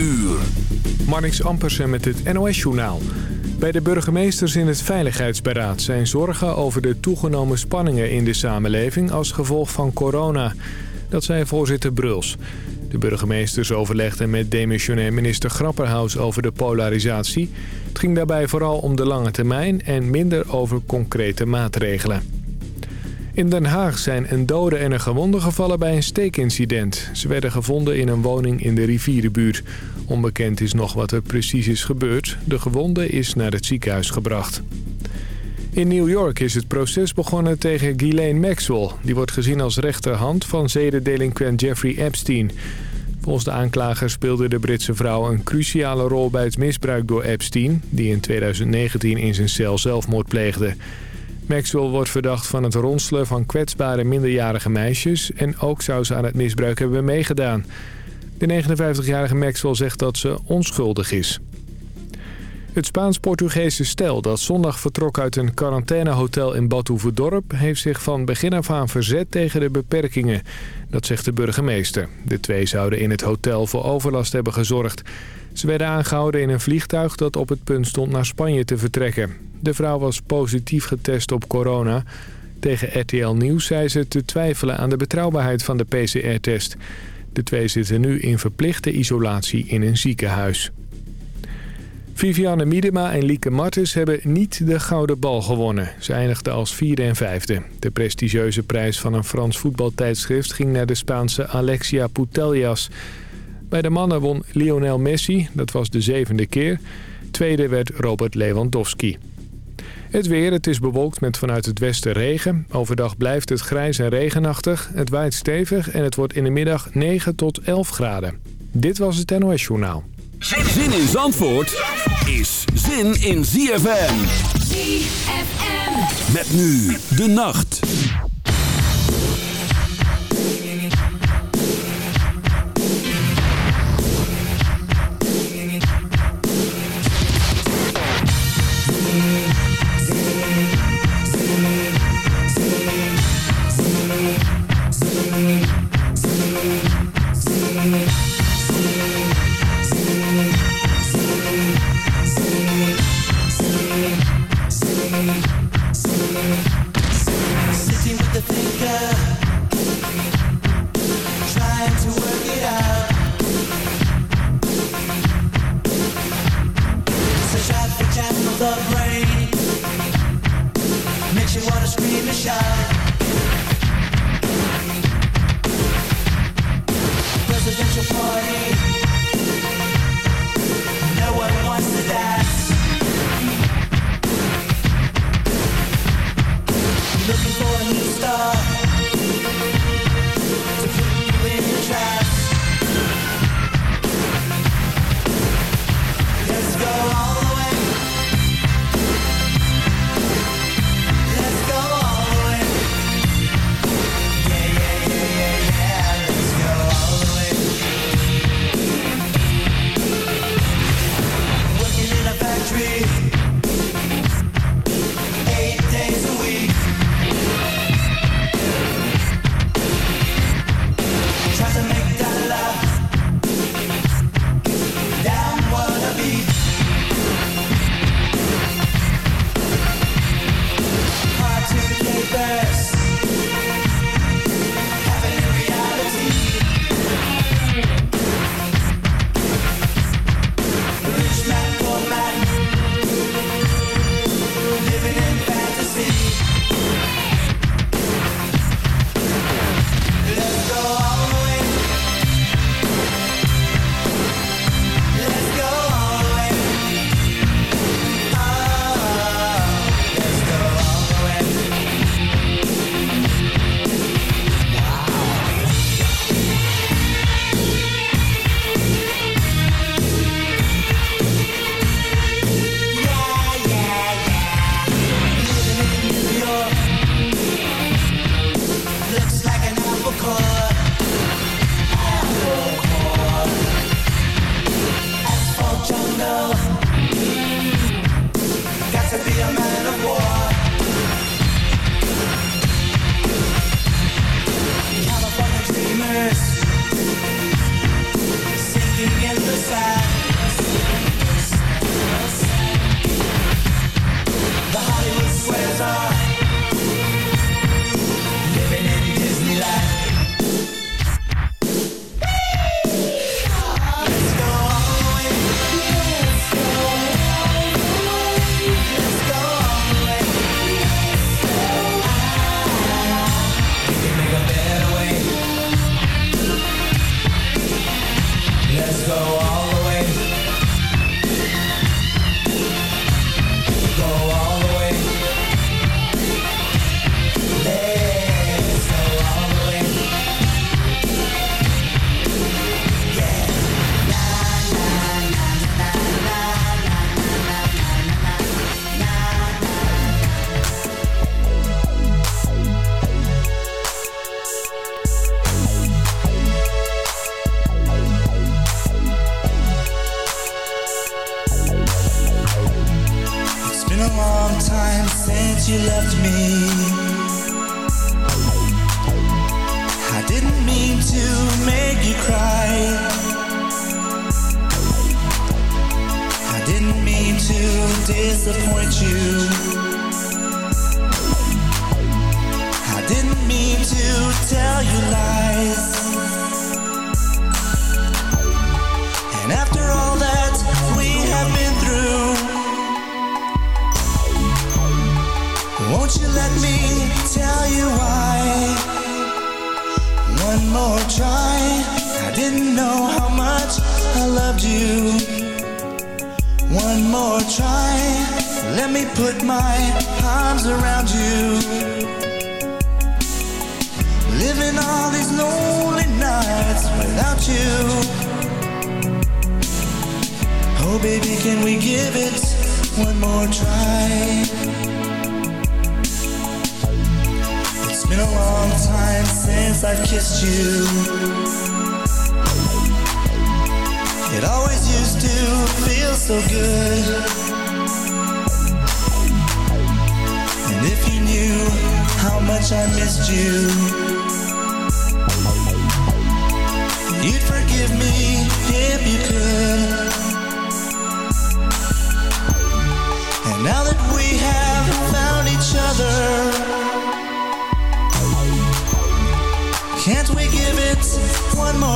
uur. Marnix Ampersen met het NOS-journaal. Bij de burgemeesters in het Veiligheidsberaad zijn zorgen over de toegenomen spanningen in de samenleving als gevolg van corona. Dat zei voorzitter Bruls. De burgemeesters overlegden met demissionair minister Grapperhaus over de polarisatie. Het ging daarbij vooral om de lange termijn en minder over concrete maatregelen. In Den Haag zijn een dode en een gewonde gevallen bij een steekincident. Ze werden gevonden in een woning in de rivierenbuurt. Onbekend is nog wat er precies is gebeurd. De gewonde is naar het ziekenhuis gebracht. In New York is het proces begonnen tegen Ghislaine Maxwell. Die wordt gezien als rechterhand van zedendelinquent Jeffrey Epstein. Volgens de aanklager speelde de Britse vrouw een cruciale rol bij het misbruik door Epstein... die in 2019 in zijn cel zelfmoord pleegde. Maxwell wordt verdacht van het ronselen van kwetsbare minderjarige meisjes... en ook zou ze aan het misbruik hebben meegedaan. De 59-jarige Maxwell zegt dat ze onschuldig is. Het Spaans-Portugese stel dat zondag vertrok uit een quarantainehotel in Badhoevedorp... heeft zich van begin af aan verzet tegen de beperkingen. Dat zegt de burgemeester. De twee zouden in het hotel voor overlast hebben gezorgd. Ze werden aangehouden in een vliegtuig dat op het punt stond naar Spanje te vertrekken. De vrouw was positief getest op corona. Tegen RTL Nieuws zei ze te twijfelen aan de betrouwbaarheid van de PCR-test. De twee zitten nu in verplichte isolatie in een ziekenhuis. Vivianne Miedema en Lieke Martens hebben niet de gouden bal gewonnen. Ze eindigden als vierde en vijfde. De prestigieuze prijs van een Frans voetbaltijdschrift ging naar de Spaanse Alexia Putellas. Bij de mannen won Lionel Messi, dat was de zevende keer. Tweede werd Robert Lewandowski. Het weer, het is bewolkt met vanuit het westen regen. Overdag blijft het grijs en regenachtig. Het waait stevig en het wordt in de middag 9 tot 11 graden. Dit was het NOS Journaal. Zin in Zandvoort is zin in ZFM. ZFM. Met nu de nacht.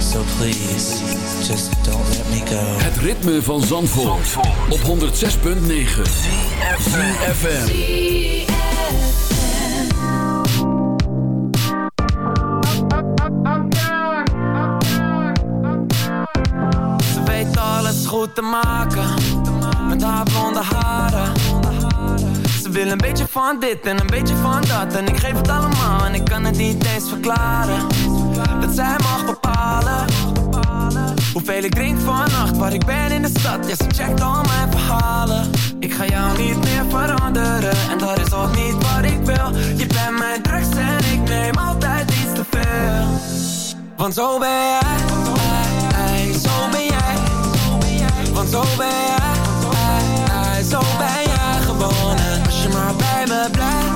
So please, just don't let me go. Het ritme van Zandvoort, op 106.9 ZFM. Ze weet alles goed te maken Met haar blonde haren Ze wil een beetje van dit en een beetje van dat En ik geef het allemaal en ik kan het niet eens verklaren Dat zij mag bepalen. Hoeveel ik drink vannacht, waar ik ben in de stad. Ja, ze checkt al mijn verhalen. Ik ga jou niet meer veranderen En dat is ook niet wat ik wil. Je bent mijn drugs en ik neem altijd iets te veel. Want zo ben jij, zo ben jij. Want zo ben jij, zo ben jij gewoon En als je maar bij me blijft,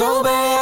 one's bad.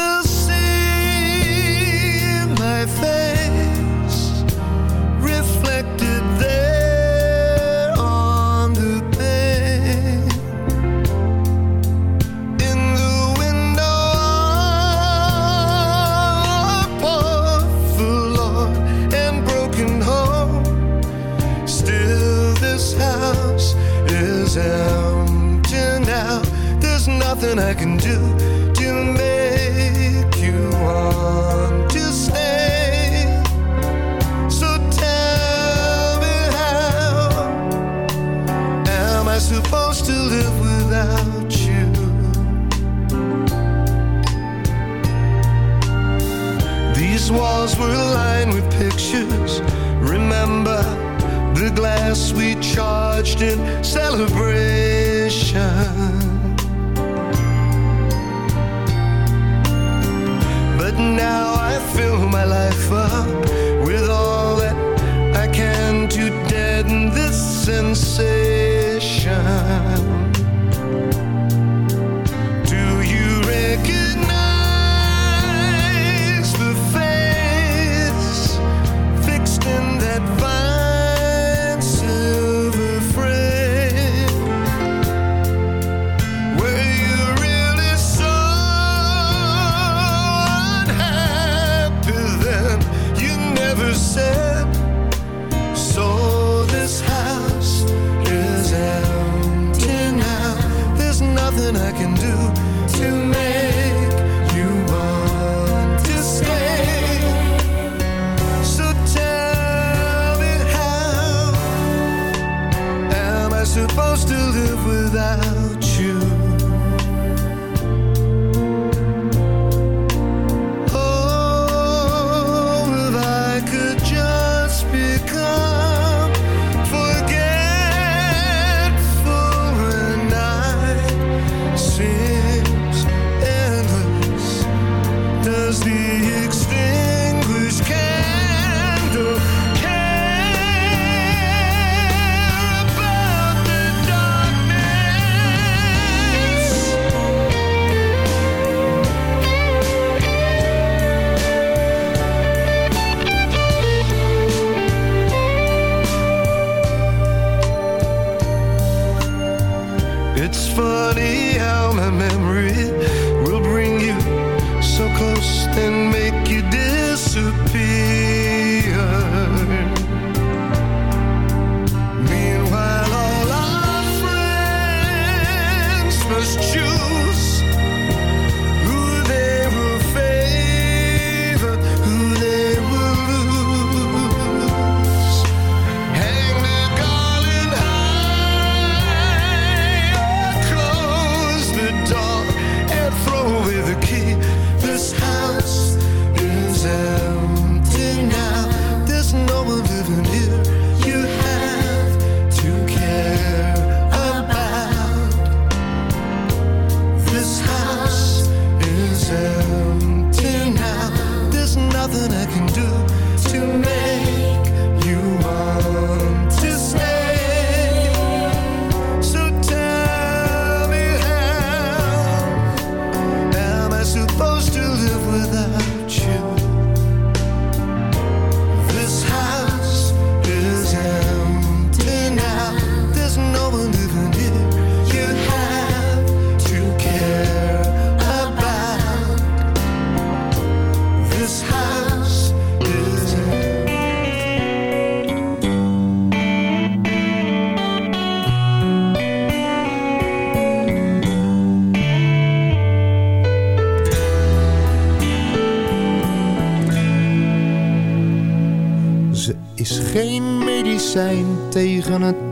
celebrate.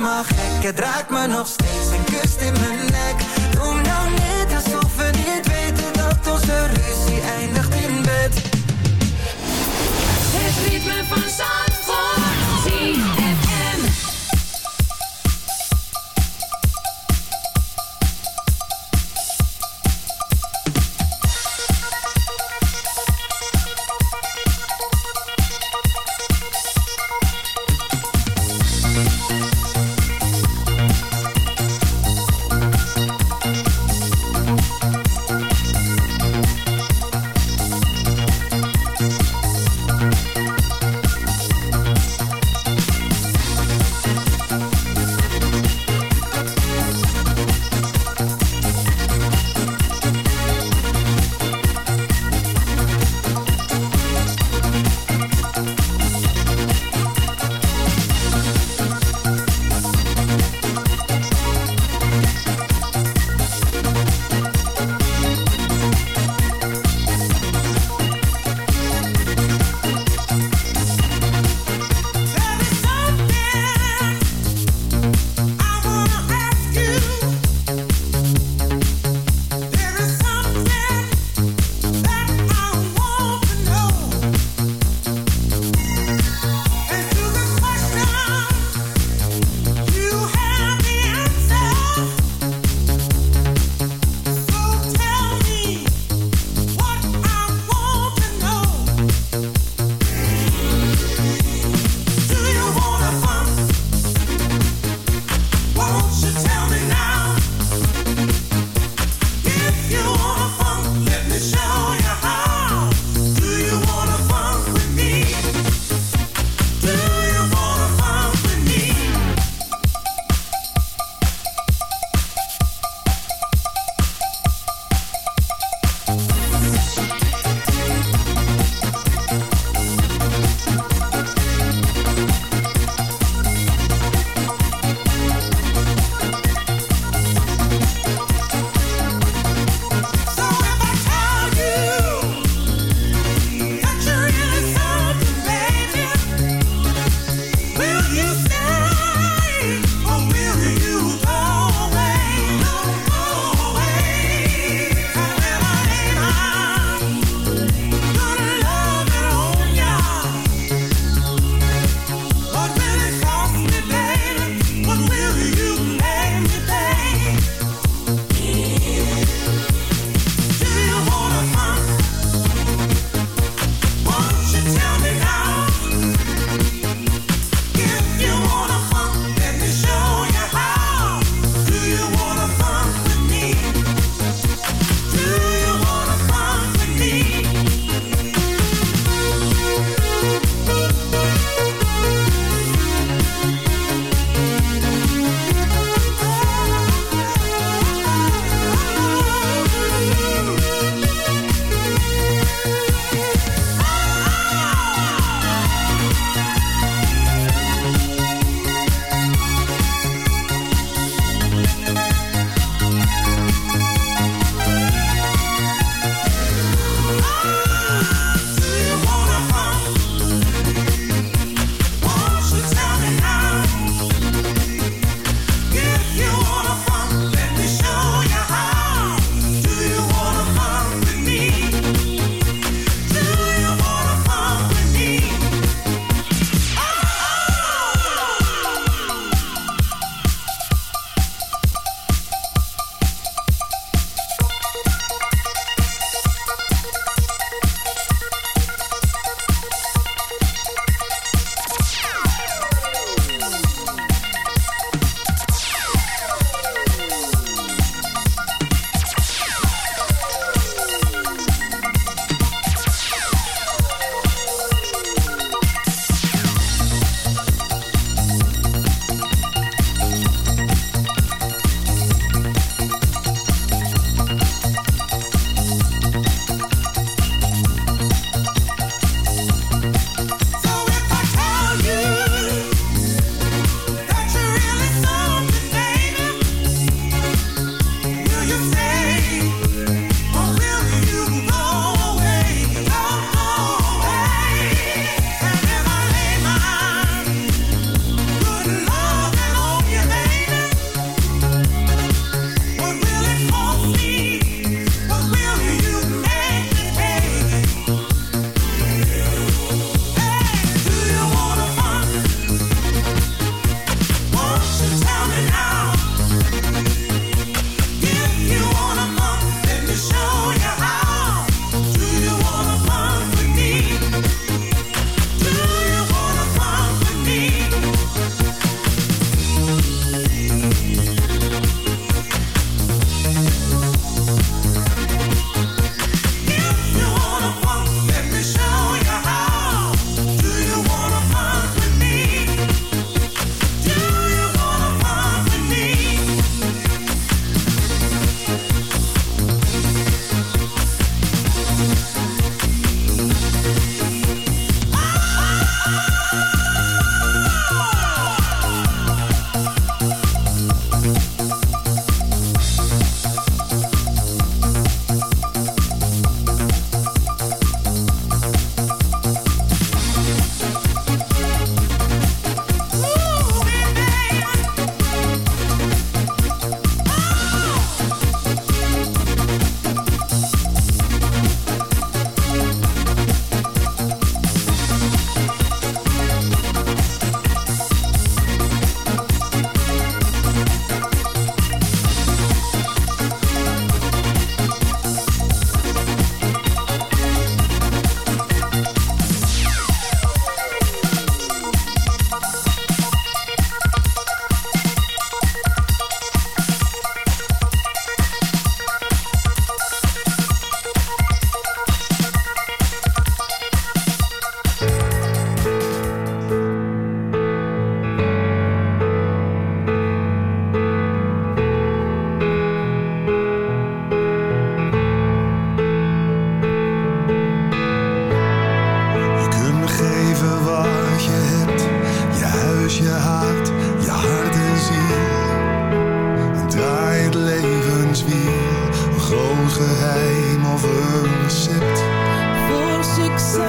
Helemaal gek. Het raakt me nog steeds en kust in mijn nek. Doe nou niet alsof we niet weten dat onze ruzie eindigt in bed. Het ritme van Zandvoort.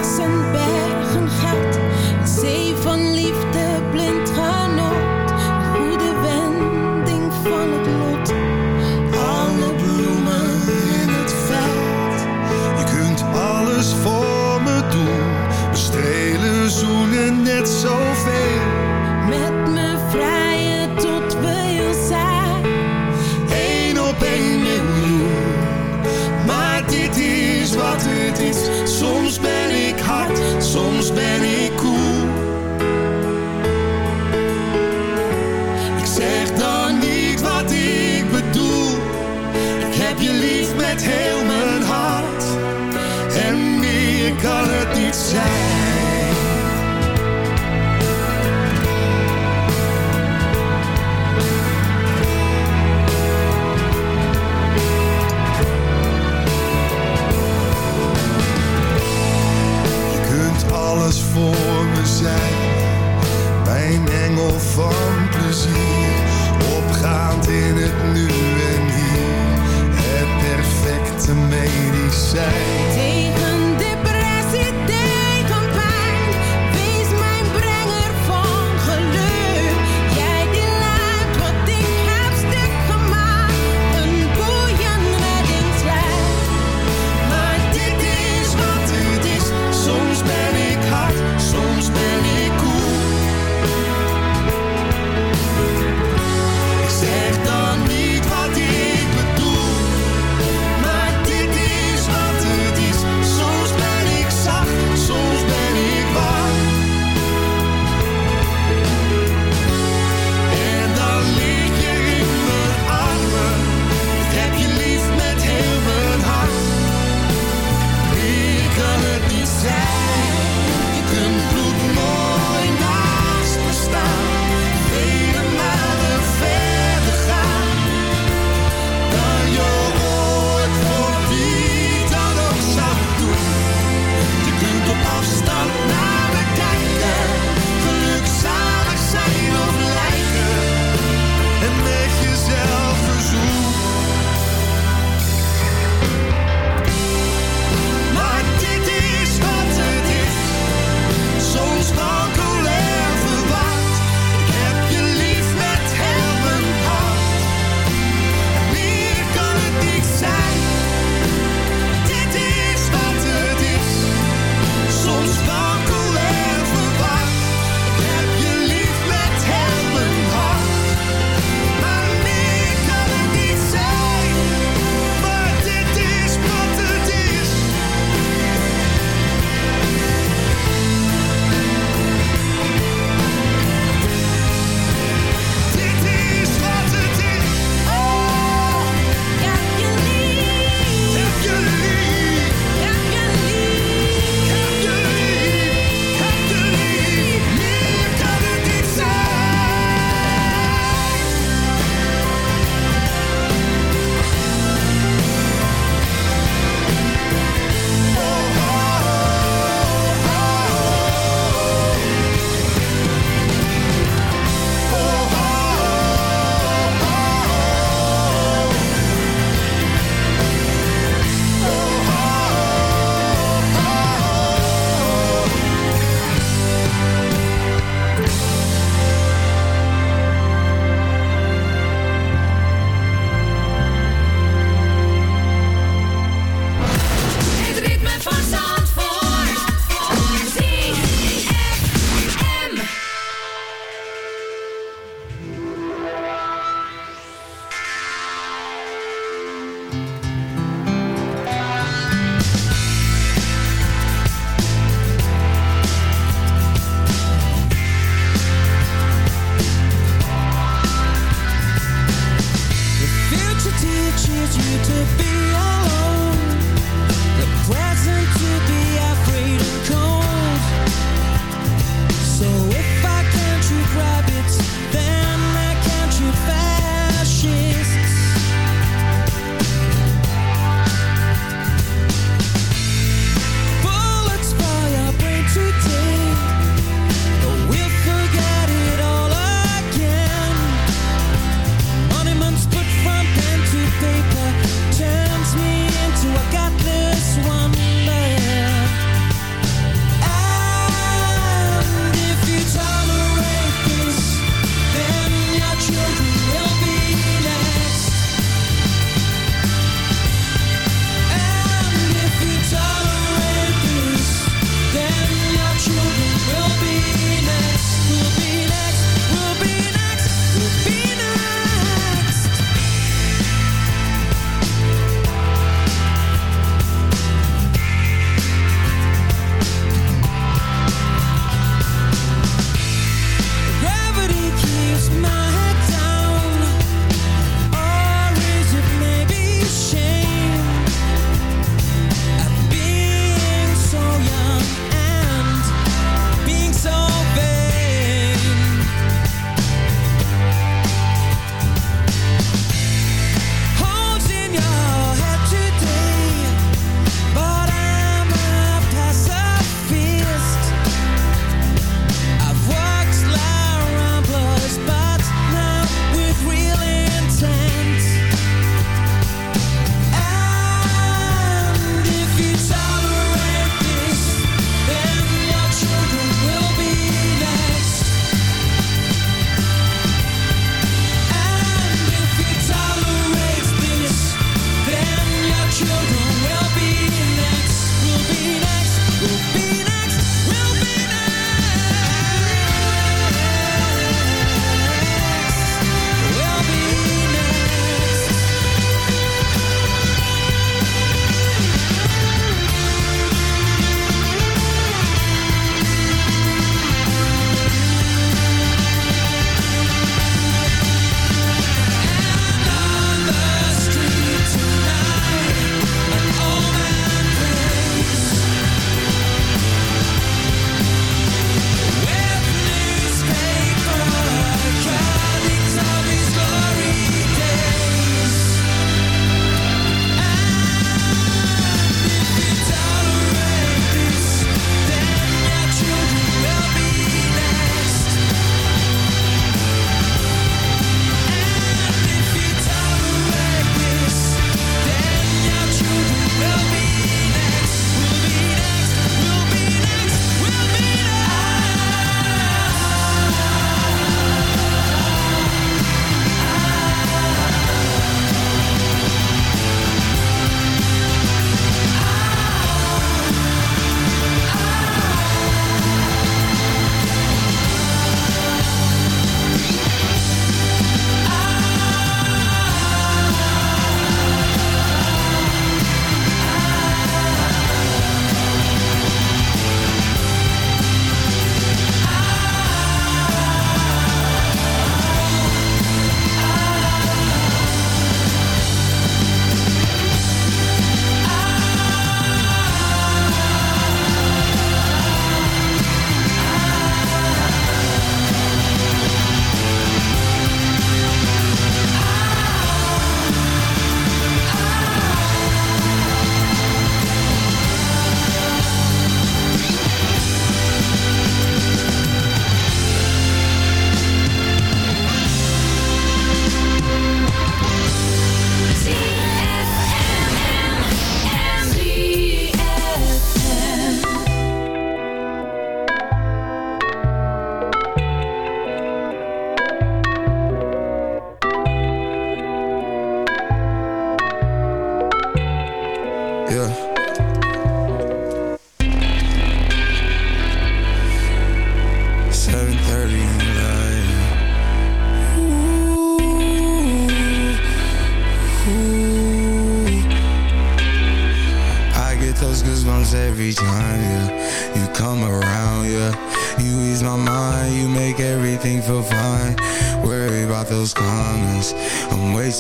Succes en bergen.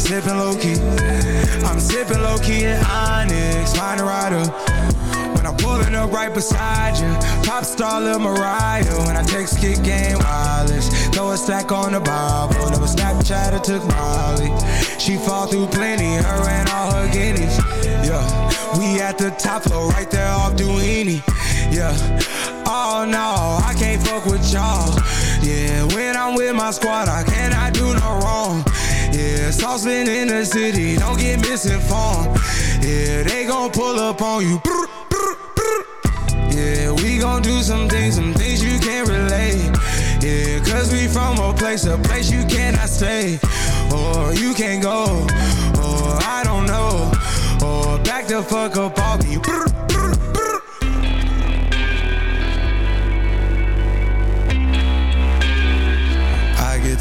sipping low key. I'm sipping low key in Onyx, a rider. When I'm pulling up right beside you, pop star Lil Mariah. When I text kick game wireless, throw a stack on the Bible. Never Snapchat or took Molly. She fall through plenty, her and all her guineas. Yeah, we at the top floor, right there off Duini. Yeah, oh no, I can't fuck with y'all. Yeah, when I'm with my squad, I cannot do no wrong. Yeah, saucepan in the city, don't get misinformed. Yeah, they gon' pull up on you. Yeah, we gon' do some things, some things you can't relate. Yeah, cause we from a place, a place you cannot stay. Or you can't go, or I don't know. Or back the fuck up off me.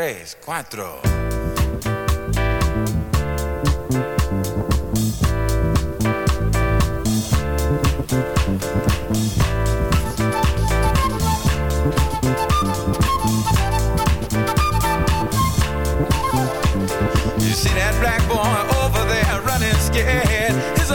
Tres, cuatro. You see that black boy over there running scared? His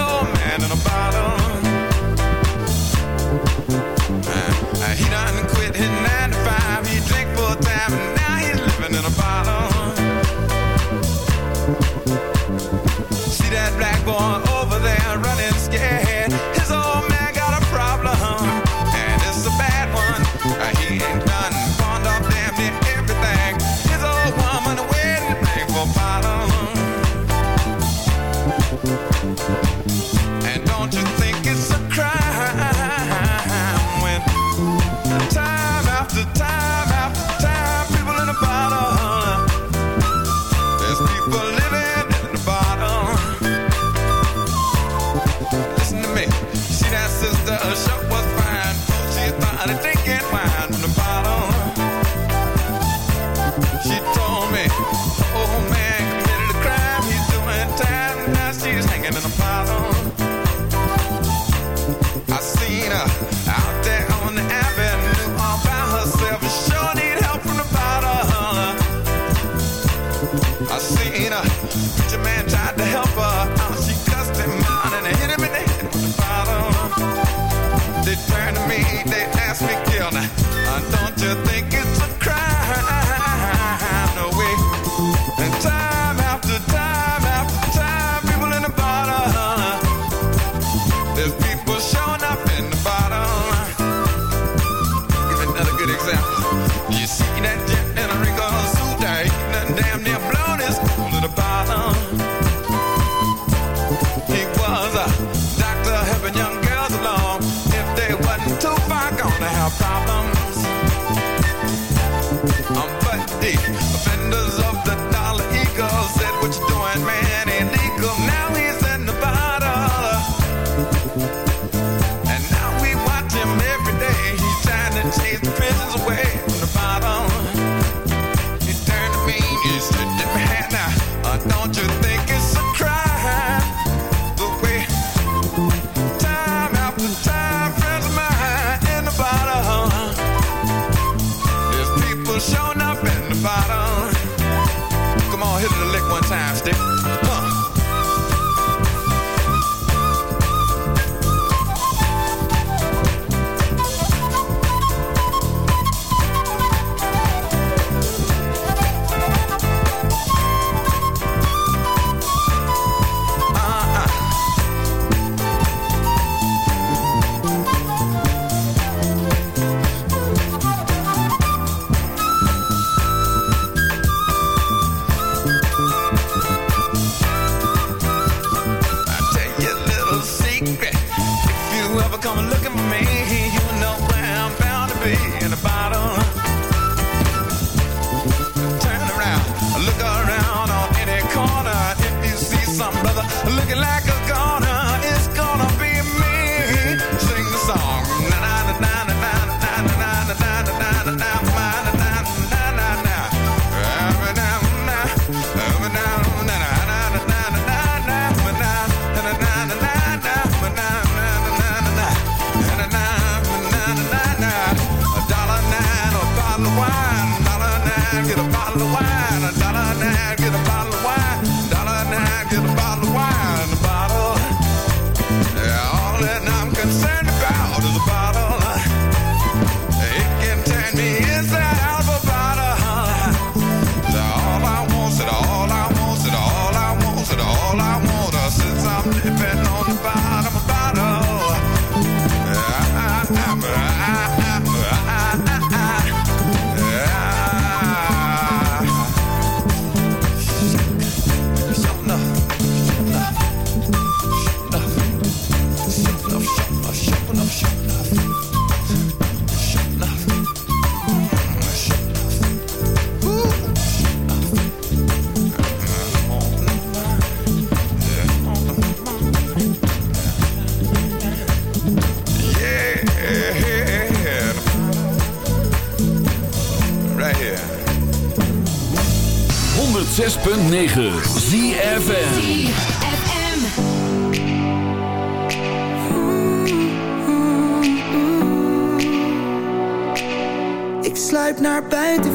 buiten